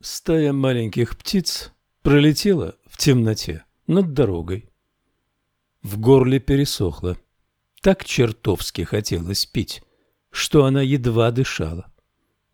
Стая маленьких птиц пролетела в темноте над дорогой. В горле пересохло. Так чертовски хотелось пить, что она едва дышала.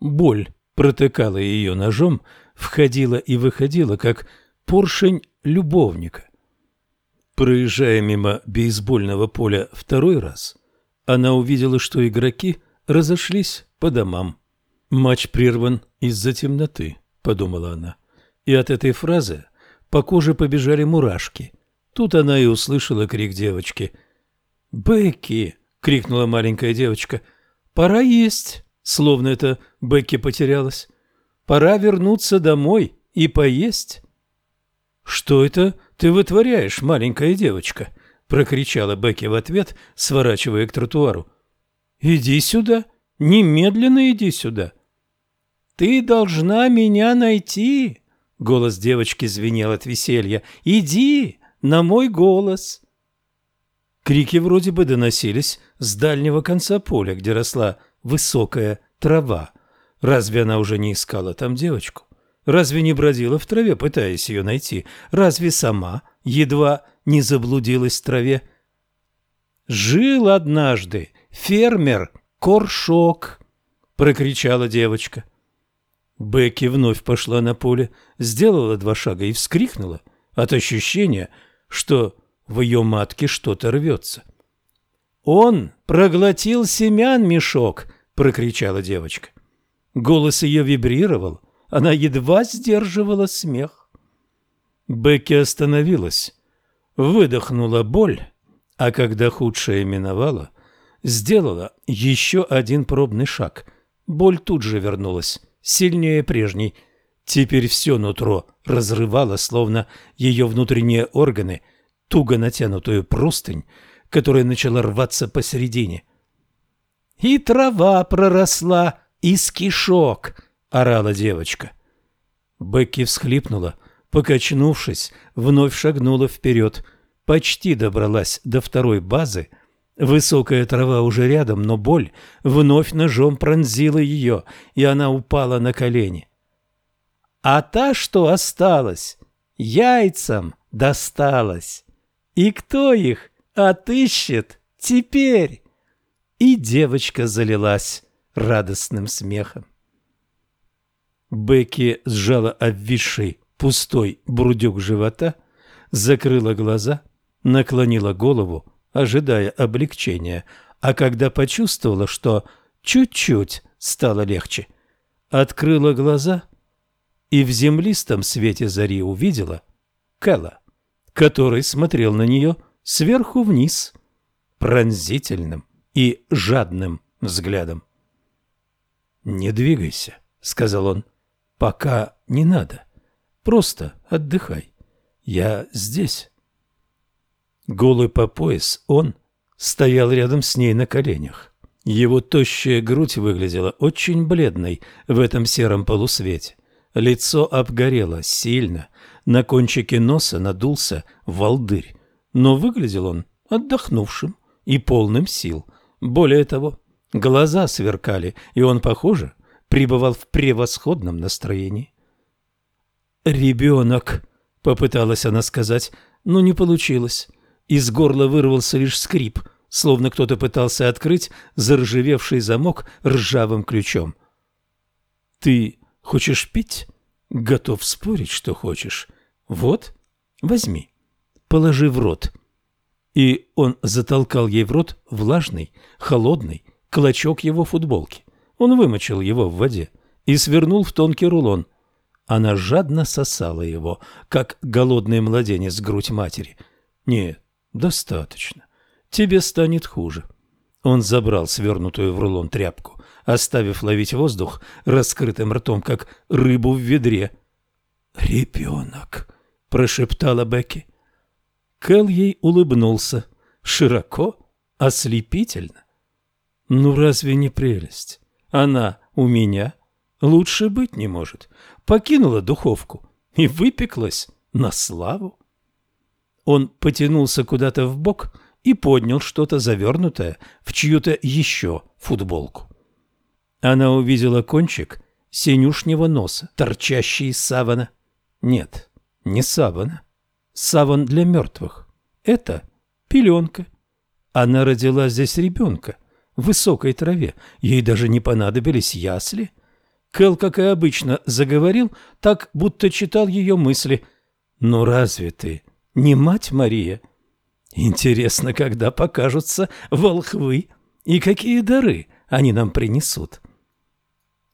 Боль протыкала ее ножом, входила и выходила, как поршень любовника. Проезжая мимо бейсбольного поля второй раз, она увидела, что игроки разошлись по домам. Матч прерван из-за темноты, подумала она. И от этой фразы по коже побежали мурашки. Тут она и услышала крик девочки. «Бекки!» — крикнула маленькая девочка. «Пора есть!» Словно это Бекки потерялась. «Пора вернуться домой и поесть!» «Что это ты вытворяешь, маленькая девочка?» — прокричала Бекки в ответ, сворачивая к тротуару. «Иди сюда! Немедленно иди сюда!» «Ты должна меня найти!» — голос девочки звенел от веселья. «Иди на мой голос!» Крики вроде бы доносились с дальнего конца поля, где росла высокая трава. Разве она уже не искала там девочку? Разве не бродила в траве, пытаясь ее найти? Разве сама едва не заблудилась в траве? «Жил однажды фермер Коршок!» — прокричала девочка. Бекки вновь пошла на поле, сделала два шага и вскрикнула от ощущения, что в ее матке что-то рвется. «Он проглотил семян мешок!» — прокричала девочка. Голос ее вибрировал, она едва сдерживала смех. Бекки остановилась, выдохнула боль, а когда худшее миновало, сделала еще один пробный шаг. Боль тут же вернулась, сильнее прежней. Теперь все нутро разрывало, словно ее внутренние органы, туго натянутую простынь, которая начала рваться посередине. «И трава проросла из кишок!» — орала девочка. Бекки всхлипнула, покачнувшись, вновь шагнула вперед, почти добралась до второй базы. Высокая трава уже рядом, но боль вновь ножом пронзила ее, и она упала на колени. А та, что осталась, яйцам досталась. И кто их отыщет теперь? И девочка залилась радостным смехом. Бекки сжала обвисший пустой брудюк живота, закрыла глаза, наклонила голову, ожидая облегчения, а когда почувствовала, что чуть-чуть стало легче, открыла глаза и в землистом свете зари увидела Кэлла, который смотрел на нее сверху вниз пронзительным и жадным взглядом. «Не двигайся», — сказал он. «Пока не надо. Просто отдыхай. Я здесь». Голый по пояс он стоял рядом с ней на коленях. Его тощая грудь выглядела очень бледной в этом сером полусвете. Лицо обгорело сильно, на кончике носа надулся волдырь, но выглядел он отдохнувшим и полным сил. Более того, глаза сверкали, и он, похоже, пребывал в превосходном настроении. «Ребенок», — попыталась она сказать, но не получилось. Из горла вырвался лишь скрип, словно кто-то пытался открыть заржавевший замок ржавым ключом. «Ты хочешь пить?» «Готов спорить, что хочешь. Вот, возьми, положи в рот». И он затолкал ей в рот влажный, холодный клочок его футболки. Он вымочил его в воде и свернул в тонкий рулон. Она жадно сосала его, как голодный младенец грудь матери. Нет, достаточно. Тебе станет хуже. Он забрал свернутую в рулон тряпку, оставив ловить воздух раскрытым ртом, как рыбу в ведре. «Ребенок!» — прошептала Бекки. Кэл ей улыбнулся. Широко, ослепительно. «Ну разве не прелесть? Она у меня лучше быть не может. Покинула духовку и выпеклась на славу». Он потянулся куда-то в бок и поднял что-то завернутое в чью-то еще футболку. Она увидела кончик синюшнего носа, торчащий из савана. Нет, не савана. Саван для мертвых. Это пеленка. Она родила здесь ребенка в высокой траве. Ей даже не понадобились ясли. Кэл, как и обычно, заговорил так, будто читал ее мысли. «Ну разве ты не мать Мария?» «Интересно, когда покажутся волхвы и какие дары они нам принесут?»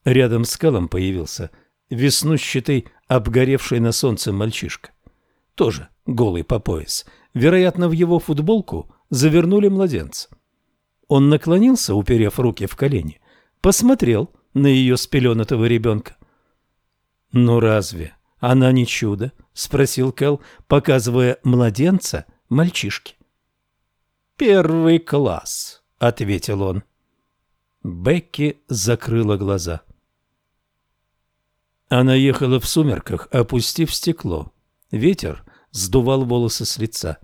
Рядом с Кэлом появился веснущатый, обгоревший на солнце мальчишка. Тоже голый по пояс. Вероятно, в его футболку завернули младенца. Он наклонился, уперев руки в колени, посмотрел на ее спеленатого ребенка. «Ну разве она не чудо?» — спросил Кэл, показывая младенца мальчишке. «Первый класс», — ответил он. Бекки закрыла глаза. Она ехала в сумерках, опустив стекло. Ветер сдувал волосы с лица.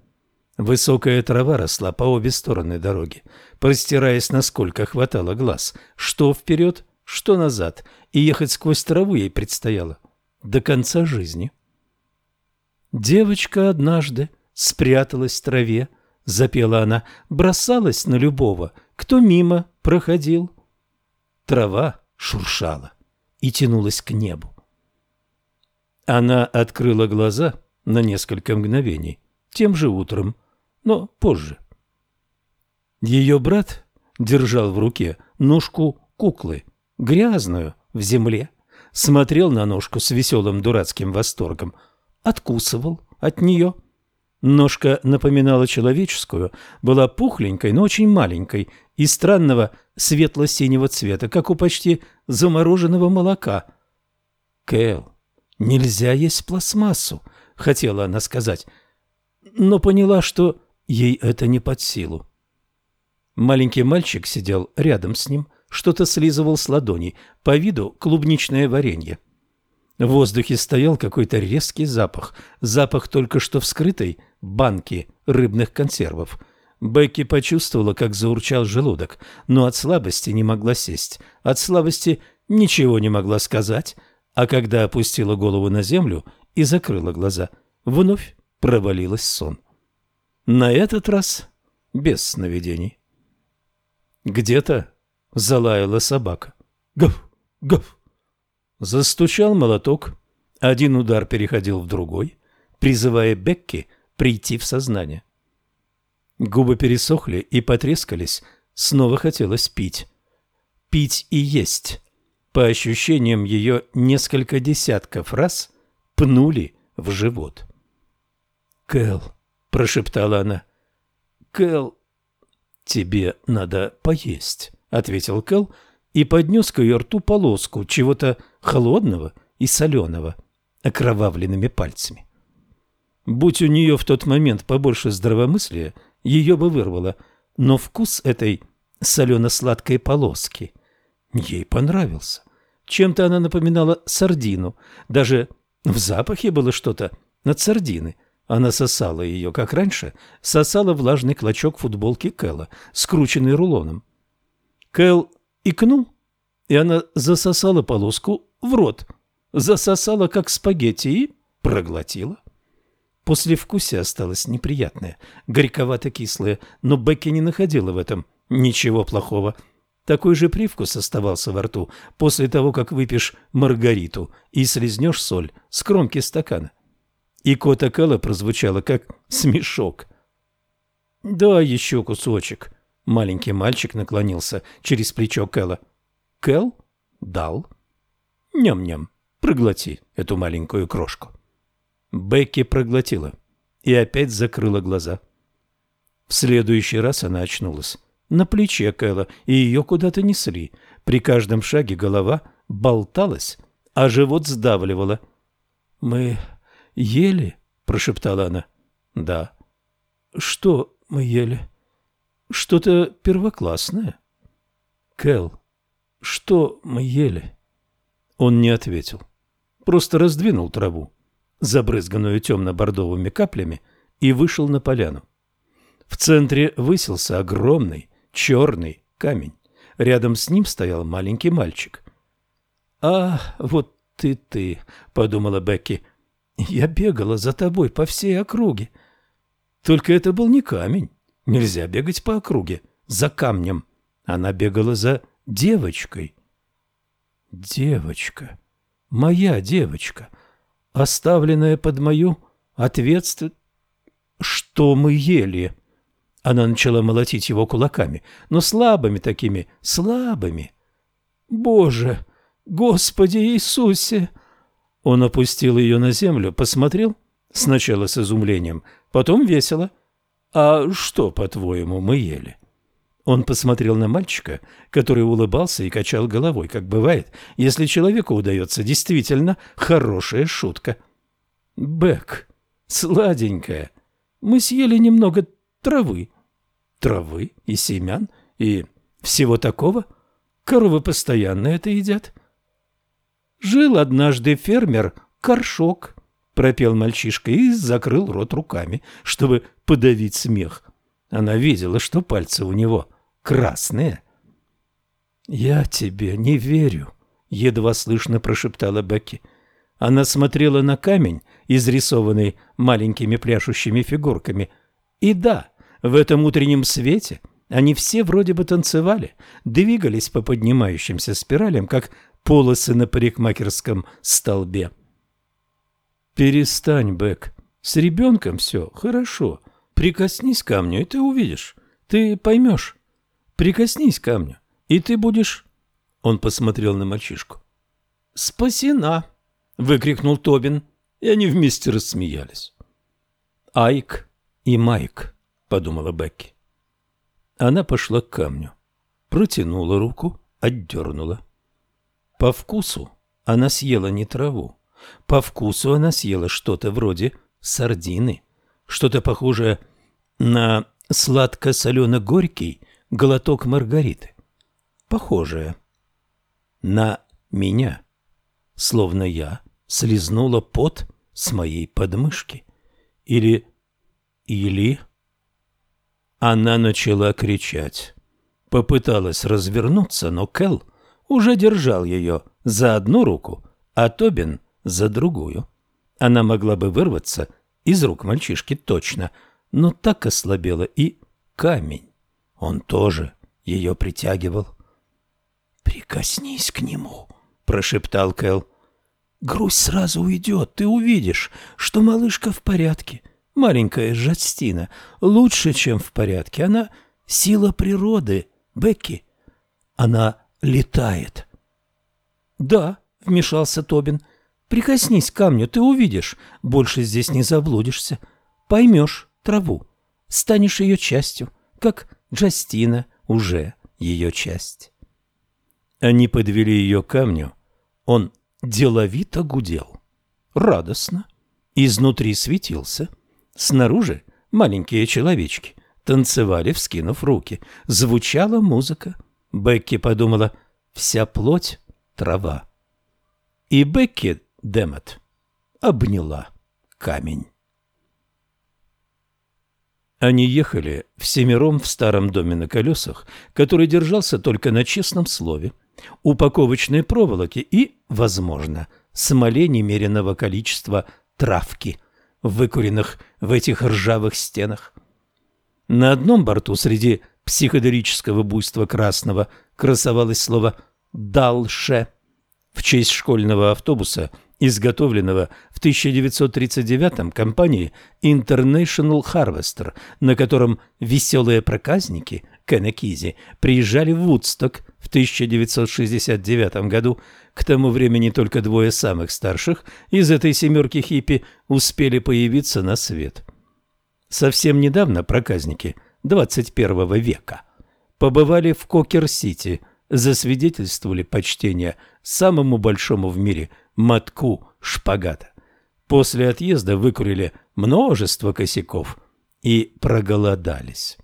Высокая трава росла по обе стороны дороги, простираясь насколько хватало глаз, что вперед, что назад, и ехать сквозь траву ей предстояло до конца жизни. Девочка однажды спряталась в траве, запела она, бросалась на любого, кто мимо проходил. Трава шуршала и тянулась к небу. Она открыла глаза на несколько мгновений, тем же утром, но позже. Ее брат держал в руке ножку куклы, грязную, в земле, смотрел на ножку с веселым дурацким восторгом, откусывал от нее. Ножка напоминала человеческую, была пухленькой, но очень маленькой и странного светло-синего цвета, как у почти замороженного молока. «Кэл, нельзя есть пластмассу», — хотела она сказать, но поняла, что Ей это не под силу. Маленький мальчик сидел рядом с ним, что-то слизывал с ладоней, по виду клубничное варенье. В воздухе стоял какой-то резкий запах, запах только что вскрытой банки рыбных консервов. Бекки почувствовала, как заурчал желудок, но от слабости не могла сесть, от слабости ничего не могла сказать, а когда опустила голову на землю и закрыла глаза, вновь провалилась сон. На этот раз без сновидений. Где-то залаяла собака. Гав, гав. Застучал молоток. Один удар переходил в другой, призывая Бекки прийти в сознание. Губы пересохли и потрескались, снова хотелось пить. Пить и есть. По ощущениям ее несколько десятков раз пнули в живот. Кэл, прошептала она. Кэл, тебе надо поесть, ответил Кэл и поднес к ее рту полоску чего-то холодного и соленого, окровавленными пальцами. Будь у нее в тот момент побольше здравомыслия, ее бы вырвало, но вкус этой солено-сладкой полоски ей понравился. Чем-то она напоминала сардину, даже в запахе было что-то от сардины – она сосала ее, как раньше, сосала влажный клочок футболки Кэла, скрученный рулоном. Кэл икнул, и она засосала полоску в рот, засосала, как спагетти, и проглотила. После вкуса осталось неприятное, горьковато-кислое, но Бекки не находила в этом ничего плохого. Такой же привкус оставался во рту после того, как выпьешь маргариту и слезнешь соль с кромки стакана и кота Кэлла прозвучало как смешок. «Да, еще кусочек». Маленький мальчик наклонился через плечо Кэлла. «Кэл? Дал?» «Ням-ням, проглоти эту маленькую крошку». Бекки проглотила и опять закрыла глаза. В следующий раз она очнулась. На плече Кэлла, и ее куда-то несли. При каждом шаге голова болталась, а живот сдавливало. «Мы «Ели?» – прошептала она. «Да». «Что мы ели?» «Что-то первоклассное». «Кэл, что мы ели?» Он не ответил. Просто раздвинул траву, забрызганную темно-бордовыми каплями, и вышел на поляну. В центре высился огромный черный камень. Рядом с ним стоял маленький мальчик. «А, вот ты ты», — подумала Бекки. «Я бегала за тобой по всей округе». Только это был не камень. Нельзя бегать по округе за камнем. Она бегала за девочкой. Девочка. Моя девочка. Оставленная под мою ответственность. Что мы ели? Она начала молотить его кулаками, но слабыми такими, слабыми. Боже, Господи Иисусе! Он опустил ее на землю, посмотрел, сначала с изумлением, потом весело. «А что, по-твоему, мы ели?» Он посмотрел на мальчика, который улыбался и качал головой, как бывает, если человеку удается действительно хорошая шутка. «Бэк, сладенькая, мы съели немного травы. Травы и семян и всего такого. Коровы постоянно это едят». «Жил однажды фермер Коршок», — пропел мальчишка и закрыл рот руками, чтобы подавить смех. Она видела, что пальцы у него красные. «Я тебе не верю», — едва слышно прошептала Бекки. Она смотрела на камень, изрисованный маленькими пляшущими фигурками. И да, в этом утреннем свете они все вроде бы танцевали, двигались по поднимающимся спиралям, как полосы на парикмахерском столбе. «Перестань, Бек. С ребенком все хорошо. Прикоснись ко мне, и ты увидишь. Ты поймешь. Прикоснись ко мне, и ты будешь...» Он посмотрел на мальчишку. «Спасена!» — выкрикнул Тобин, и они вместе рассмеялись. «Айк и Майк», — подумала Бекки. Она пошла к камню, протянула руку, отдернула. По вкусу она съела не траву, по вкусу она съела что-то вроде сардины, что-то похожее на сладко-солено-горький глоток Маргариты. Похожее на меня, словно я слезнула пот с моей подмышки. Или... или... Она начала кричать. Попыталась развернуться, но Кэл уже держал ее за одну руку, а Тобин за другую. Она могла бы вырваться из рук мальчишки точно, но так ослабела и камень. Он тоже ее притягивал. «Прикоснись к нему», — прошептал Кэл. «Грусть сразу уйдет, ты увидишь, что малышка в порядке. Маленькая Жастина лучше, чем в порядке. Она сила природы, Бекки. Она летает». «Да», — вмешался Тобин, — «прикоснись к камню, ты увидишь. Больше здесь не заблудишься. Поймешь траву, станешь ее частью, как Джастина уже ее часть. Они подвели ее к камню. Он деловито гудел. Радостно. Изнутри светился. Снаружи маленькие человечки танцевали, вскинув руки. Звучала музыка. Бекки подумала, вся плоть — трава. И Бекки Демот обняла камень. Они ехали всемиром в старом доме на колесах, который держался только на честном слове, упаковочной проволоке и, возможно, смоле немеренного количества травки, выкуренных в этих ржавых стенах. На одном борту среди психоделического буйства красного красовалось слово «дальше» в честь школьного автобуса – изготовленного в 1939 компанией International Harvester, на котором веселые проказники Кеннекизи приезжали в Вудсток в 1969 году. К тому времени только двое самых старших из этой семерки хиппи успели появиться на свет. Совсем недавно проказники 21 века побывали в Кокер-Сити, засвидетельствовали почтение самому большому в мире – мотку шпагата. После отъезда выкурили множество косяков и проголодались.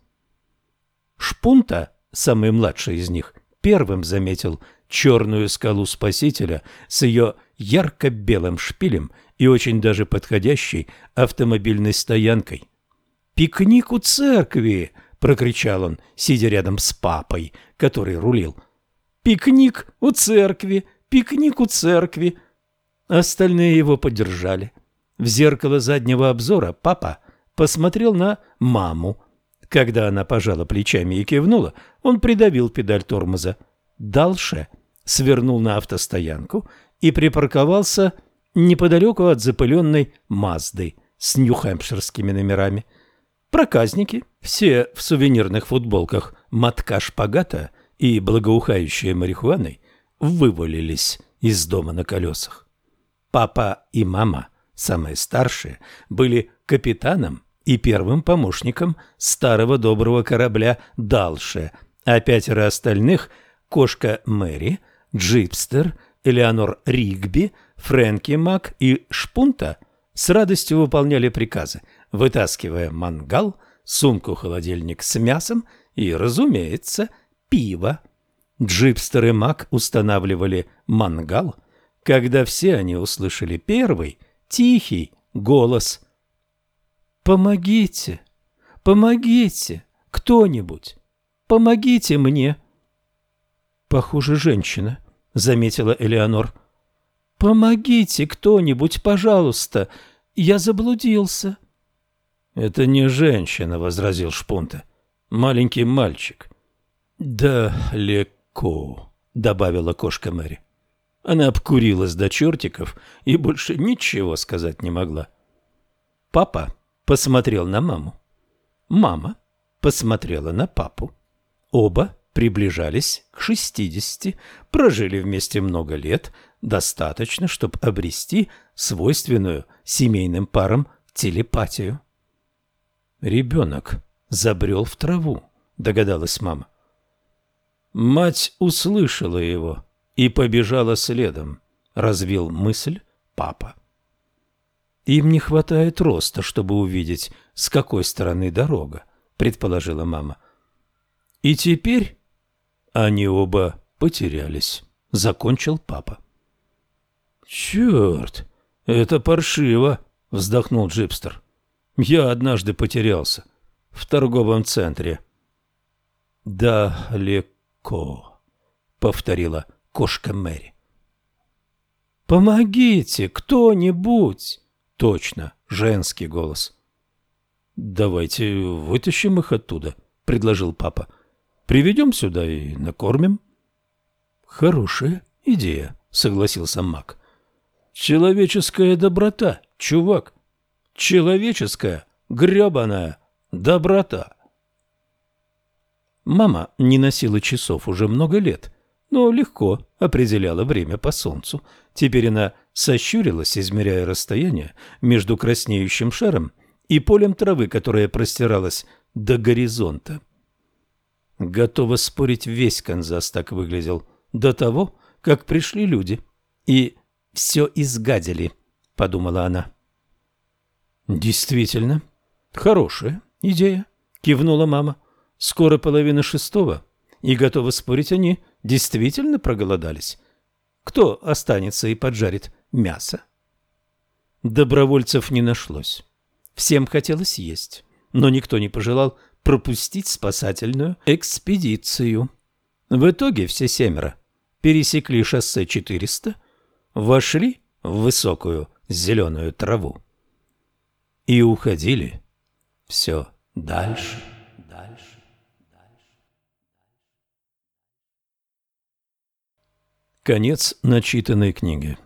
Шпунта, самый младший из них, первым заметил черную скалу Спасителя с ее ярко-белым шпилем и очень даже подходящей автомобильной стоянкой. «Пикник у церкви!» — прокричал он, сидя рядом с папой, который рулил. «Пикник у церкви!» пикник у церкви. Остальные его поддержали. В зеркало заднего обзора папа посмотрел на маму. Когда она пожала плечами и кивнула, он придавил педаль тормоза. Дальше свернул на автостоянку и припарковался неподалеку от запыленной Мазды с нью-хэмпширскими номерами. Проказники, все в сувенирных футболках мотка шпагата и благоухающие марихуаной, вывалились из дома на колесах. Папа и мама, самые старшие, были капитаном и первым помощником старого доброго корабля «Далше», а пятеро остальных – кошка Мэри, Джипстер, Элеонор Ригби, Фрэнки Мак и Шпунта – с радостью выполняли приказы, вытаскивая мангал, сумку-холодильник с мясом и, разумеется, пиво. Джипстер и Мак устанавливали мангал, когда все они услышали первый, тихий голос. «Помогите! Помогите! Кто-нибудь! Помогите мне!» «Похоже, женщина», — заметила Элеонор. «Помогите кто-нибудь, пожалуйста! Я заблудился!» «Это не женщина», — возразил Шпунта. «Маленький мальчик». «Далеко», — добавила кошка Мэри. Она обкурилась до чертиков и больше ничего сказать не могла. Папа посмотрел на маму. Мама посмотрела на папу. Оба приближались к шестидесяти, прожили вместе много лет, достаточно, чтобы обрести свойственную семейным парам телепатию. Ребенок забрел в траву, догадалась мама. Мать услышала его и побежала следом, развил мысль папа. Им не хватает роста, чтобы увидеть, с какой стороны дорога, предположила мама. И теперь они оба потерялись, закончил папа. «Черт, это паршиво!» — вздохнул Джипстер. «Я однажды потерялся в торговом центре». «Далеко», — повторила кошка Мэри. «Помогите, кто-нибудь!» «Точно, женский голос». «Давайте вытащим их оттуда», — предложил папа. «Приведем сюда и накормим». «Хорошая идея», — согласился Мак. Человеческая доброта, чувак. Человеческая гребаная доброта. Мама не носила часов уже много лет, но легко определяла время по солнцу. Теперь она сощурилась, измеряя расстояние между краснеющим шаром и полем травы, которое простиралось до горизонта. Готова спорить, весь Канзас так выглядел до того, как пришли люди. И все изгадили, — подумала она. «Действительно, хорошая идея», — кивнула мама. «Скоро половина шестого, и, готова спорить, они действительно проголодались. Кто останется и поджарит мясо?» Добровольцев не нашлось. Всем хотелось есть, но никто не пожелал пропустить спасательную экспедицию. В итоге все семеро пересекли шоссе 400 вошли в высокую зеленую траву и уходили все дальше, дальше. Конец начитанной книги.